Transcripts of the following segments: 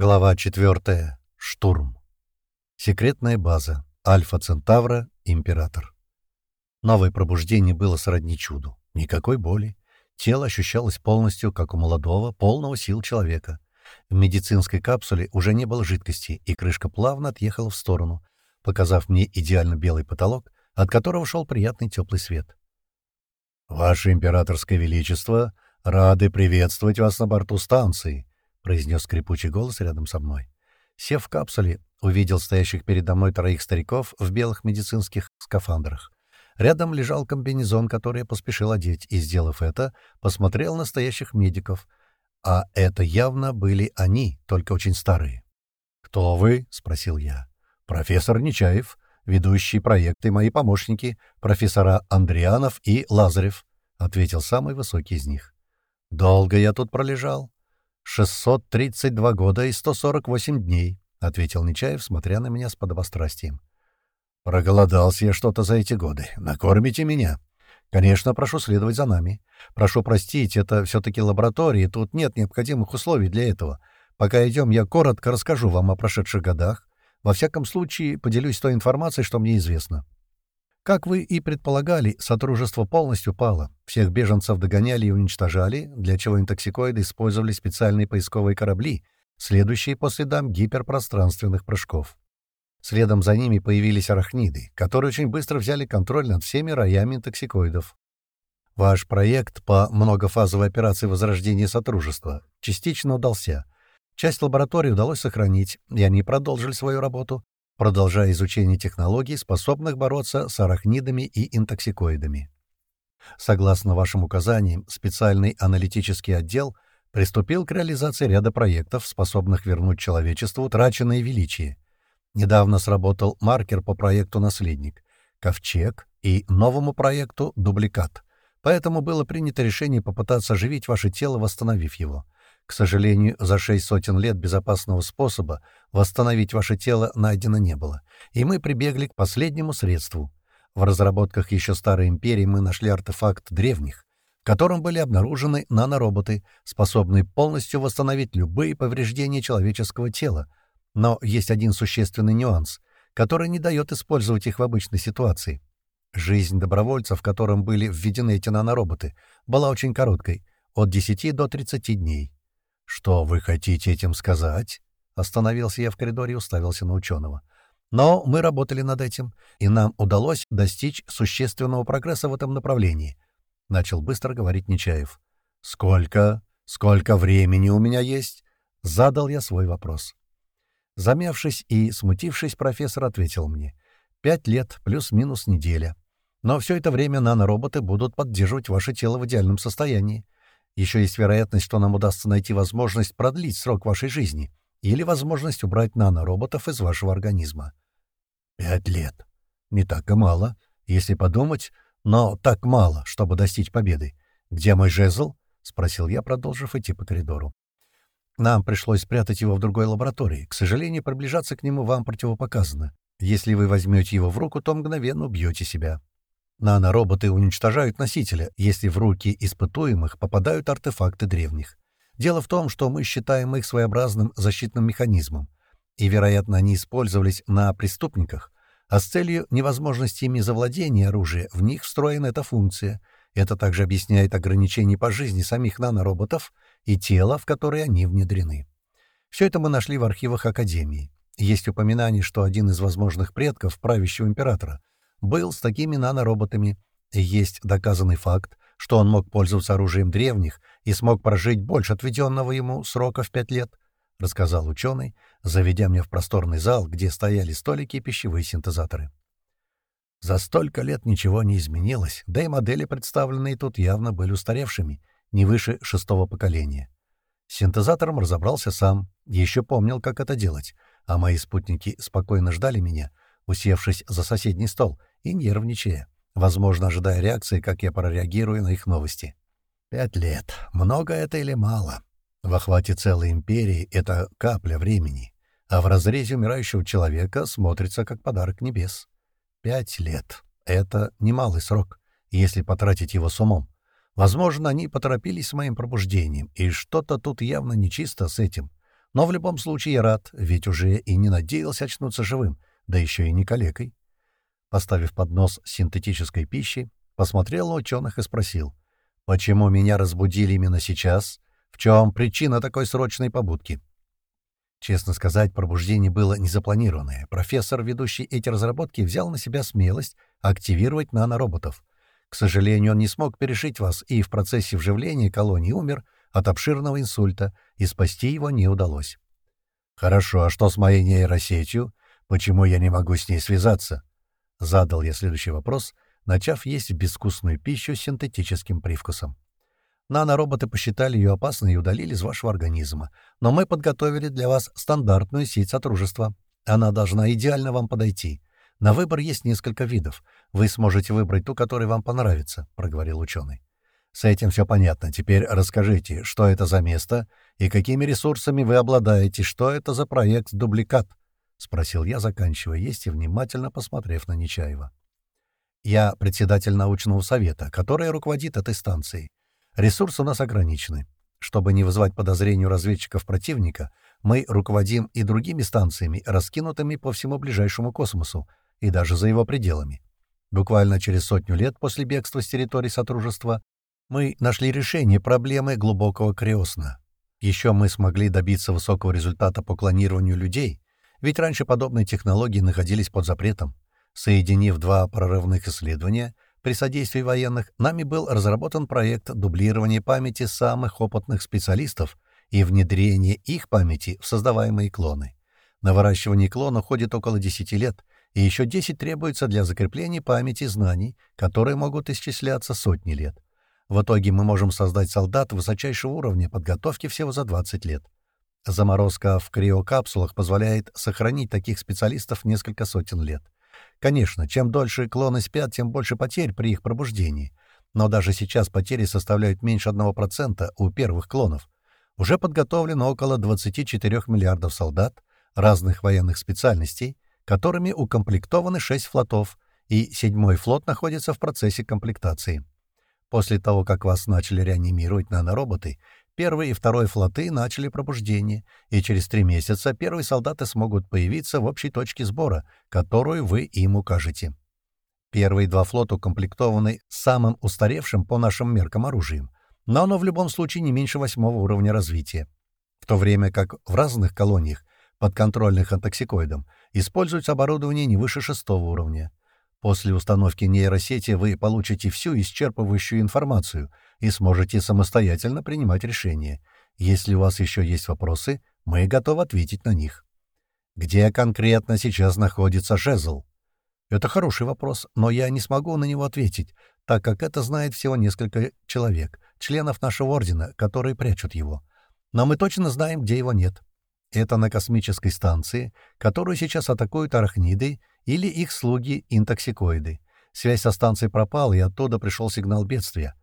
Глава 4. Штурм. Секретная база. Альфа Центавра. Император. Новое пробуждение было сродни чуду. Никакой боли. Тело ощущалось полностью, как у молодого, полного сил человека. В медицинской капсуле уже не было жидкости, и крышка плавно отъехала в сторону, показав мне идеально белый потолок, от которого шел приятный теплый свет. «Ваше императорское величество, рады приветствовать вас на борту станции», — произнес скрипучий голос рядом со мной. Сев в капсуле, увидел стоящих передо мной троих стариков в белых медицинских скафандрах. Рядом лежал комбинезон, который я поспешил одеть, и, сделав это, посмотрел на стоящих медиков. А это явно были они, только очень старые. «Кто вы?» — спросил я. «Профессор Нечаев, ведущий проекты мои помощники, профессора Андрианов и Лазарев», — ответил самый высокий из них. «Долго я тут пролежал?» «632 года и 148 дней», — ответил Нечаев, смотря на меня с подобострастием. «Проголодался я что-то за эти годы. Накормите меня». «Конечно, прошу следовать за нами. Прошу простить, это все-таки лаборатория, тут нет необходимых условий для этого. Пока идем, я коротко расскажу вам о прошедших годах. Во всяком случае, поделюсь той информацией, что мне известно». Как вы и предполагали, Сотрудничество полностью пало. Всех беженцев догоняли и уничтожали, для чего интоксикоиды использовали специальные поисковые корабли, следующие по следам гиперпространственных прыжков. Следом за ними появились арахниды, которые очень быстро взяли контроль над всеми роями интоксикоидов. Ваш проект по многофазовой операции возрождения Сотрудничества частично удался. Часть лаборатории удалось сохранить, и они продолжили свою работу, продолжая изучение технологий, способных бороться с арахнидами и интоксикоидами. Согласно вашим указаниям, специальный аналитический отдел приступил к реализации ряда проектов, способных вернуть человечеству утраченное величие. Недавно сработал маркер по проекту «Наследник», «Ковчег» и новому проекту «Дубликат», поэтому было принято решение попытаться оживить ваше тело, восстановив его — к сожалению, за шесть сотен лет безопасного способа восстановить ваше тело найдено не было, и мы прибегли к последнему средству. В разработках еще Старой Империи мы нашли артефакт древних, в котором были обнаружены нанороботы, способные полностью восстановить любые повреждения человеческого тела. Но есть один существенный нюанс, который не дает использовать их в обычной ситуации. Жизнь добровольцев, в котором были введены эти нанороботы, была очень короткой — от 10 до 30 дней. «Что вы хотите этим сказать?» Остановился я в коридоре и уставился на ученого. «Но мы работали над этим, и нам удалось достичь существенного прогресса в этом направлении», — начал быстро говорить Нечаев. «Сколько? Сколько времени у меня есть?» — задал я свой вопрос. Замявшись и смутившись, профессор ответил мне. «Пять лет плюс-минус неделя. Но все это время нанороботы будут поддерживать ваше тело в идеальном состоянии. Еще есть вероятность, что нам удастся найти возможность продлить срок вашей жизни или возможность убрать нанороботов из вашего организма. Пять лет. Не так и мало, если подумать, но так мало, чтобы достичь победы. Где мой жезл? — спросил я, продолжив идти по коридору. Нам пришлось спрятать его в другой лаборатории. К сожалению, приближаться к нему вам противопоказано. Если вы возьмете его в руку, то мгновенно убьете себя. Нанороботы уничтожают носителя, если в руки испытуемых попадают артефакты древних. Дело в том, что мы считаем их своеобразным защитным механизмом, и, вероятно, они использовались на преступниках, а с целью невозможности ими завладения оружия в них встроена эта функция. Это также объясняет ограничения по жизни самих нанороботов и тела, в которое они внедрены. Все это мы нашли в архивах Академии. Есть упоминание, что один из возможных предков правящего императора был с такими нанороботами. есть доказанный факт, что он мог пользоваться оружием древних и смог прожить больше отведенного ему срока в пять лет, — рассказал ученый, заведя меня в просторный зал, где стояли столики и пищевые синтезаторы. За столько лет ничего не изменилось, да и модели, представленные тут, явно были устаревшими, не выше шестого поколения. С синтезатором разобрался сам, еще помнил, как это делать, а мои спутники спокойно ждали меня, усевшись за соседний стол, и нервничая, возможно, ожидая реакции, как я прореагирую на их новости. Пять лет. Много это или мало? В охвате целой империи это капля времени, а в разрезе умирающего человека смотрится как подарок небес. Пять лет. Это немалый срок, если потратить его с умом. Возможно, они поторопились с моим пробуждением, и что-то тут явно нечисто с этим. Но в любом случае я рад, ведь уже и не надеялся очнуться живым, да еще и не калекой. Поставив поднос синтетической пищей, посмотрел на ученых и спросил, «Почему меня разбудили именно сейчас? В чем причина такой срочной побудки?» Честно сказать, пробуждение было незапланированное. Профессор, ведущий эти разработки, взял на себя смелость активировать нанороботов. К сожалению, он не смог пережить вас и в процессе вживления колонии умер от обширного инсульта, и спасти его не удалось. «Хорошо, а что с моей нейросетью? Почему я не могу с ней связаться?» Задал я следующий вопрос, начав есть безвкусную пищу с синтетическим привкусом. Нанороботы посчитали ее опасной и удалили из вашего организма. Но мы подготовили для вас стандартную сеть сотрудничества. Она должна идеально вам подойти. На выбор есть несколько видов. Вы сможете выбрать ту, которая вам понравится», — проговорил ученый. «С этим все понятно. Теперь расскажите, что это за место и какими ресурсами вы обладаете, что это за проект «Дубликат», — спросил я, заканчивая есть и внимательно посмотрев на Нечаева. «Я председатель научного совета, который руководит этой станцией. Ресурсы у нас ограничены. Чтобы не вызвать подозрений у разведчиков противника, мы руководим и другими станциями, раскинутыми по всему ближайшему космосу, и даже за его пределами. Буквально через сотню лет после бегства с территории Сотрудничества мы нашли решение проблемы глубокого криосна. Еще мы смогли добиться высокого результата по клонированию людей, ведь раньше подобные технологии находились под запретом. Соединив два прорывных исследования — при содействии военных нами был разработан проект дублирования памяти самых опытных специалистов и внедрения их памяти в создаваемые клоны. На выращивание клона уходит около 10 лет, и еще 10 требуется для закрепления памяти знаний, которые могут исчисляться сотни лет. В итоге мы можем создать солдат высочайшего уровня подготовки всего за 20 лет. Заморозка в криокапсулах позволяет сохранить таких специалистов несколько сотен лет. Конечно, чем дольше клоны спят, тем больше потерь при их пробуждении. Но даже сейчас потери составляют меньше 1% у первых клонов. Уже подготовлено около 24 миллиардов солдат разных военных специальностей, которыми укомплектованы 6 флотов, и седьмой флот находится в процессе комплектации. После того, как вас начали реанимировать нанороботы, Первый и второй флоты начали пробуждение, и через три месяца первые солдаты смогут появиться в общей точке сбора, которую вы им укажете. Первые два флота укомплектованы самым устаревшим по нашим меркам оружием, но оно в любом случае не меньше восьмого уровня развития. В то время как в разных колониях, подконтрольных антоксикоидам, используется оборудование не выше шестого уровня. После установки нейросети вы получите всю исчерпывающую информацию и сможете самостоятельно принимать решения. Если у вас еще есть вопросы, мы готовы ответить на них. Где конкретно сейчас находится жезл? Это хороший вопрос, но я не смогу на него ответить, так как это знает всего несколько человек, членов нашего ордена, которые прячут его. Но мы точно знаем, где его нет. Это на космической станции, которую сейчас атакуют арахниды или их слуги-интоксикоиды. Связь со станцией пропала, и оттуда пришел сигнал бедствия.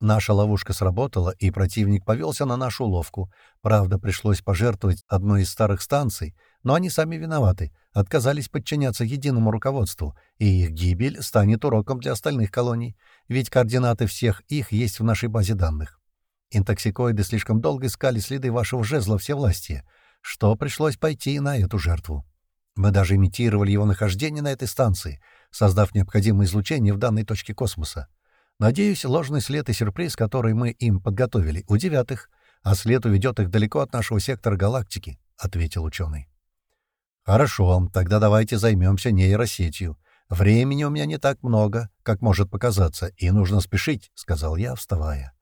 Наша ловушка сработала, и противник повелся на нашу уловку. Правда, пришлось пожертвовать одной из старых станций, но они сами виноваты, отказались подчиняться единому руководству, и их гибель станет уроком для остальных колоний, ведь координаты всех их есть в нашей базе данных. Интоксикоиды слишком долго искали следы вашего жезла всевластия, что пришлось пойти на эту жертву. Мы даже имитировали его нахождение на этой станции, создав необходимое излучение в данной точке космоса. Надеюсь, ложный след и сюрприз, который мы им подготовили, удивят их, а след уведет их далеко от нашего сектора галактики», — ответил ученый. «Хорошо, тогда давайте займемся нейросетью. Времени у меня не так много, как может показаться, и нужно спешить», — сказал я, вставая.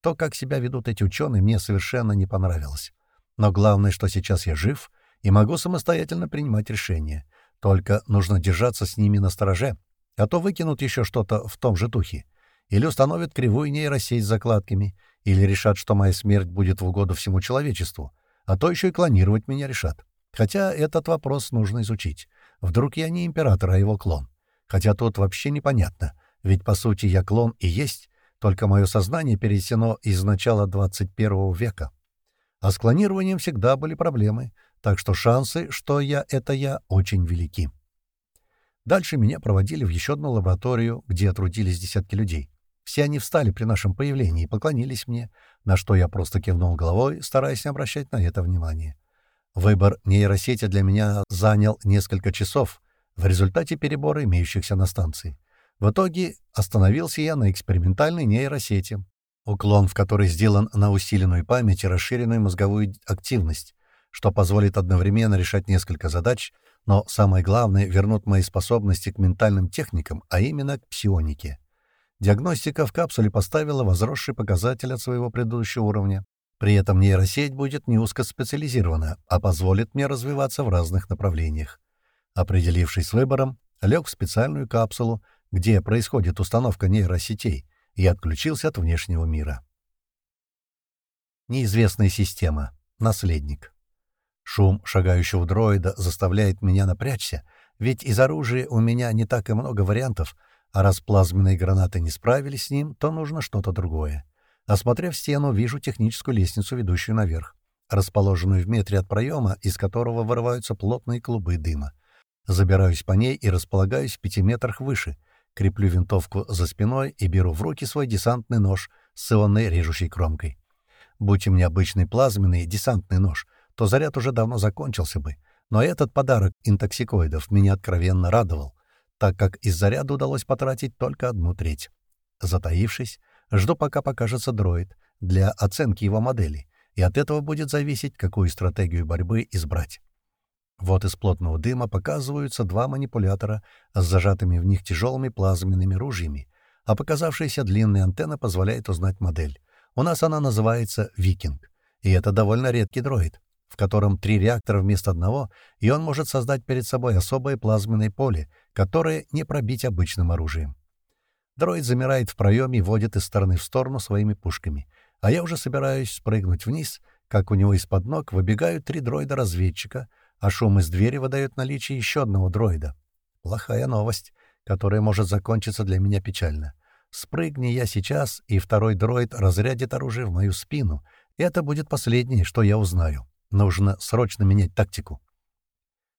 То, как себя ведут эти ученые, мне совершенно не понравилось. Но главное, что сейчас я жив — и могу самостоятельно принимать решения. Только нужно держаться с ними на стороже, а то выкинут еще что-то в том же духе. Или установят кривую нейросеть с закладками, или решат, что моя смерть будет в угоду всему человечеству, а то еще и клонировать меня решат. Хотя этот вопрос нужно изучить. Вдруг я не император, а его клон. Хотя тут вообще непонятно, ведь по сути я клон и есть, только мое сознание перенесено из начала 21 века. А с клонированием всегда были проблемы — так что шансы, что я — это я, очень велики. Дальше меня проводили в еще одну лабораторию, где трудились десятки людей. Все они встали при нашем появлении и поклонились мне, на что я просто кивнул головой, стараясь не обращать на это внимания. Выбор нейросети для меня занял несколько часов в результате перебора имеющихся на станции. В итоге остановился я на экспериментальной нейросети, уклон в которой сделан на усиленную память и расширенную мозговую активность, что позволит одновременно решать несколько задач, но самое главное — вернуть мои способности к ментальным техникам, а именно к псионике. Диагностика в капсуле поставила возросший показатель от своего предыдущего уровня. При этом нейросеть будет не узкоспециализирована, а позволит мне развиваться в разных направлениях. Определившись с выбором, лег в специальную капсулу, где происходит установка нейросетей, и отключился от внешнего мира. Неизвестная система. Наследник. Шум шагающего дроида заставляет меня напрячься, ведь из оружия у меня не так и много вариантов, а раз плазменные гранаты не справились с ним, то нужно что-то другое. Осмотрев стену, вижу техническую лестницу, ведущую наверх, расположенную в метре от проема, из которого вырываются плотные клубы дыма. Забираюсь по ней и располагаюсь в пяти метрах выше, креплю винтовку за спиной и беру в руки свой десантный нож с ионной режущей кромкой. Будь у меня обычный плазменный десантный нож, то заряд уже давно закончился бы, но этот подарок интоксикоидов меня откровенно радовал так как из заряда удалось потратить только одну треть. Затаившись, жду, пока покажется дроид для оценки его модели, и от этого будет зависеть, какую стратегию борьбы избрать. Вот из плотного дыма показываются два манипулятора с зажатыми в них тяжелыми плазменными ружьями, а показавшаяся длинная антенна позволяет узнать модель. У нас она называется «Викинг», и это довольно редкий дроид, в котором три реактора вместо одного, и он может создать перед собой особое плазменное поле, которое не пробить обычным оружием. Дроид замирает в проеме и водит из стороны в сторону своими пушками, а я уже собираюсь спрыгнуть вниз, как у него из-под ног выбегают три дроида-разведчика, а шум из двери выдает наличие еще одного дроида. Плохая новость, которая может закончиться для меня печально. Спрыгни я сейчас, и второй дроид разрядит оружие в мою спину, это будет последнее, что я узнаю. Нужно срочно менять тактику.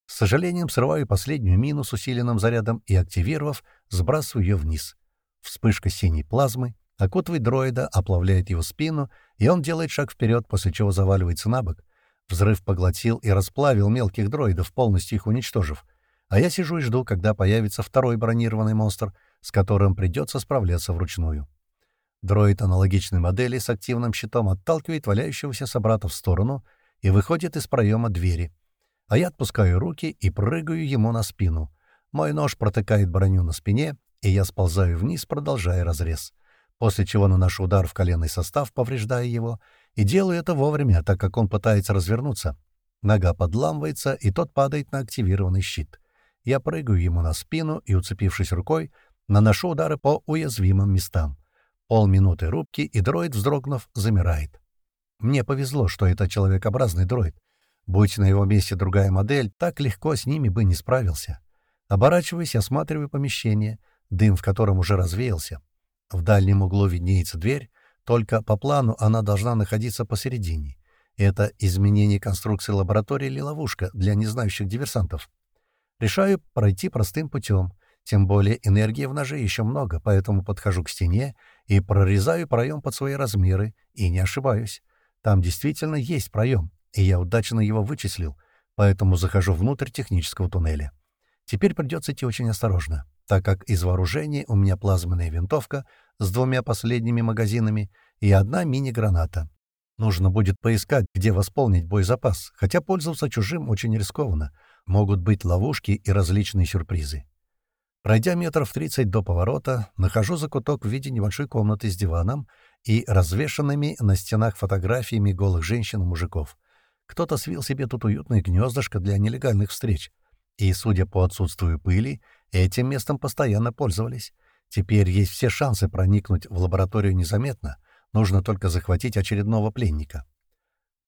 С сожалением срываю последнюю мину с усиленным зарядом и, активировав, сбрасываю ее вниз. Вспышка синей плазмы окутывает дроида, оплавляет его спину, и он делает шаг вперед, после чего заваливается на бок. Взрыв поглотил и расплавил мелких дроидов, полностью их уничтожив. А я сижу и жду, когда появится второй бронированный монстр, с которым придется справляться вручную. Дроид аналогичной модели с активным щитом отталкивает валяющегося собрата в сторону — и выходит из проема двери. А я отпускаю руки и прыгаю ему на спину. Мой нож протыкает броню на спине, и я сползаю вниз, продолжая разрез. После чего наношу удар в коленный состав, повреждая его, и делаю это вовремя, так как он пытается развернуться. Нога подламывается, и тот падает на активированный щит. Я прыгаю ему на спину и, уцепившись рукой, наношу удары по уязвимым местам. Полминуты рубки, и дроид, вздрогнув, замирает. Мне повезло, что это человекообразный дроид. Будь на его месте другая модель, так легко с ними бы не справился. Оборачиваясь, осматриваю помещение, дым в котором уже развеялся. В дальнем углу виднеется дверь, только по плану она должна находиться посередине. Это изменение конструкции лаборатории или ловушка для незнающих диверсантов. Решаю пройти простым путем, тем более энергии в ноже еще много, поэтому подхожу к стене и прорезаю проем под свои размеры, и не ошибаюсь. Там действительно есть проем, и я удачно его вычислил, поэтому захожу внутрь технического туннеля. Теперь придется идти очень осторожно, так как из вооружения у меня плазменная винтовка с двумя последними магазинами и одна мини-граната. Нужно будет поискать, где восполнить боезапас, хотя пользоваться чужим очень рискованно. Могут быть ловушки и различные сюрпризы. Пройдя метров 30 до поворота, нахожу закуток в виде небольшой комнаты с диваном и развешанными на стенах фотографиями голых женщин и мужиков. Кто-то свил себе тут уютное гнездышко для нелегальных встреч. И, судя по отсутствию пыли, этим местом постоянно пользовались. Теперь есть все шансы проникнуть в лабораторию незаметно. Нужно только захватить очередного пленника.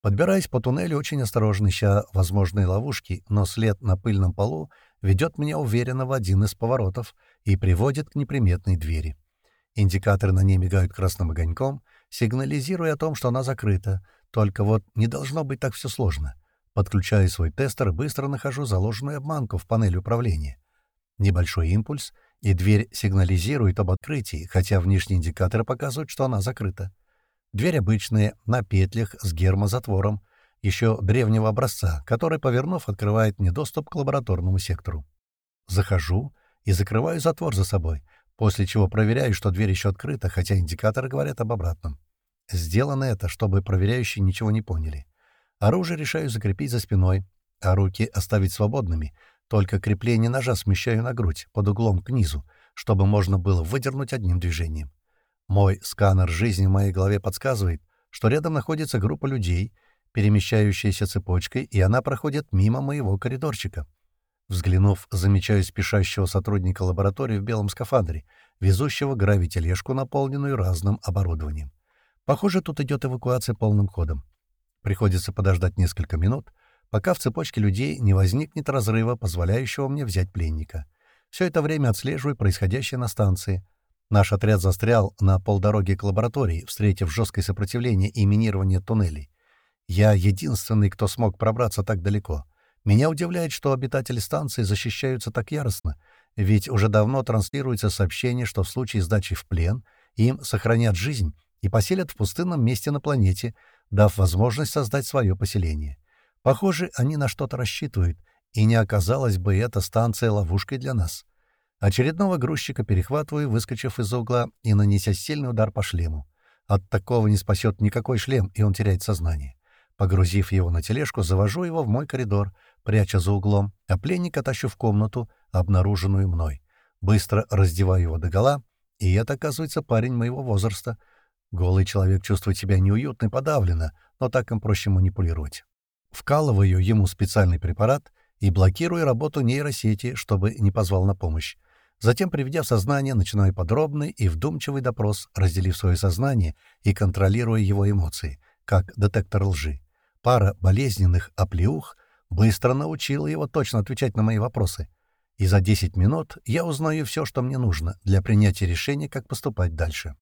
Подбираясь по туннелю, очень осторожно ища возможные ловушки, но след на пыльном полу ведет меня уверенно в один из поворотов и приводит к неприметной двери. Индикаторы на ней мигают красным огоньком, сигнализируя о том, что она закрыта. Только вот не должно быть так все сложно. Подключаю свой тестер быстро нахожу заложенную обманку в панели управления. Небольшой импульс, и дверь сигнализирует об открытии, хотя внешние индикаторы показывают, что она закрыта. Дверь обычная, на петлях, с гермозатвором. еще древнего образца, который, повернув, открывает мне доступ к лабораторному сектору. Захожу и закрываю затвор за собой, после чего проверяю, что дверь еще открыта, хотя индикаторы говорят об обратном. Сделано это, чтобы проверяющие ничего не поняли. Оружие решаю закрепить за спиной, а руки оставить свободными, только крепление ножа смещаю на грудь, под углом к низу, чтобы можно было выдернуть одним движением. Мой сканер жизни в моей голове подсказывает, что рядом находится группа людей, перемещающаяся цепочкой, и она проходит мимо моего коридорчика. Взглянув, замечаю спешащего сотрудника лаборатории в белом скафандре, везущего гравитележку, наполненную разным оборудованием. Похоже, тут идет эвакуация полным ходом. Приходится подождать несколько минут, пока в цепочке людей не возникнет разрыва, позволяющего мне взять пленника. Все это время отслеживаю происходящее на станции. Наш отряд застрял на полдороге к лаборатории, встретив жесткое сопротивление и минирование туннелей. Я единственный, кто смог пробраться так далеко. Меня удивляет, что обитатели станции защищаются так яростно, ведь уже давно транслируется сообщение, что в случае сдачи в плен им сохранят жизнь и поселят в пустынном месте на планете, дав возможность создать свое поселение. Похоже, они на что-то рассчитывают, и не оказалась бы эта станция ловушкой для нас. Очередного грузчика перехватываю, выскочив из угла и нанеся сильный удар по шлему. От такого не спасет никакой шлем, и он теряет сознание. Погрузив его на тележку, завожу его в мой коридор, пряча за углом, а пленника тащу в комнату, обнаруженную мной. Быстро раздеваю его догола, и это, оказывается, парень моего возраста. Голый человек чувствует себя неуютно и подавленно, но так им проще манипулировать. Вкалываю ему специальный препарат и блокирую работу нейросети, чтобы не позвал на помощь. Затем, приведя в сознание, начинаю подробный и вдумчивый допрос, разделив свое сознание и контролируя его эмоции, как детектор лжи. Пара болезненных оплеух быстро научила его точно отвечать на мои вопросы. И за 10 минут я узнаю все, что мне нужно для принятия решения, как поступать дальше.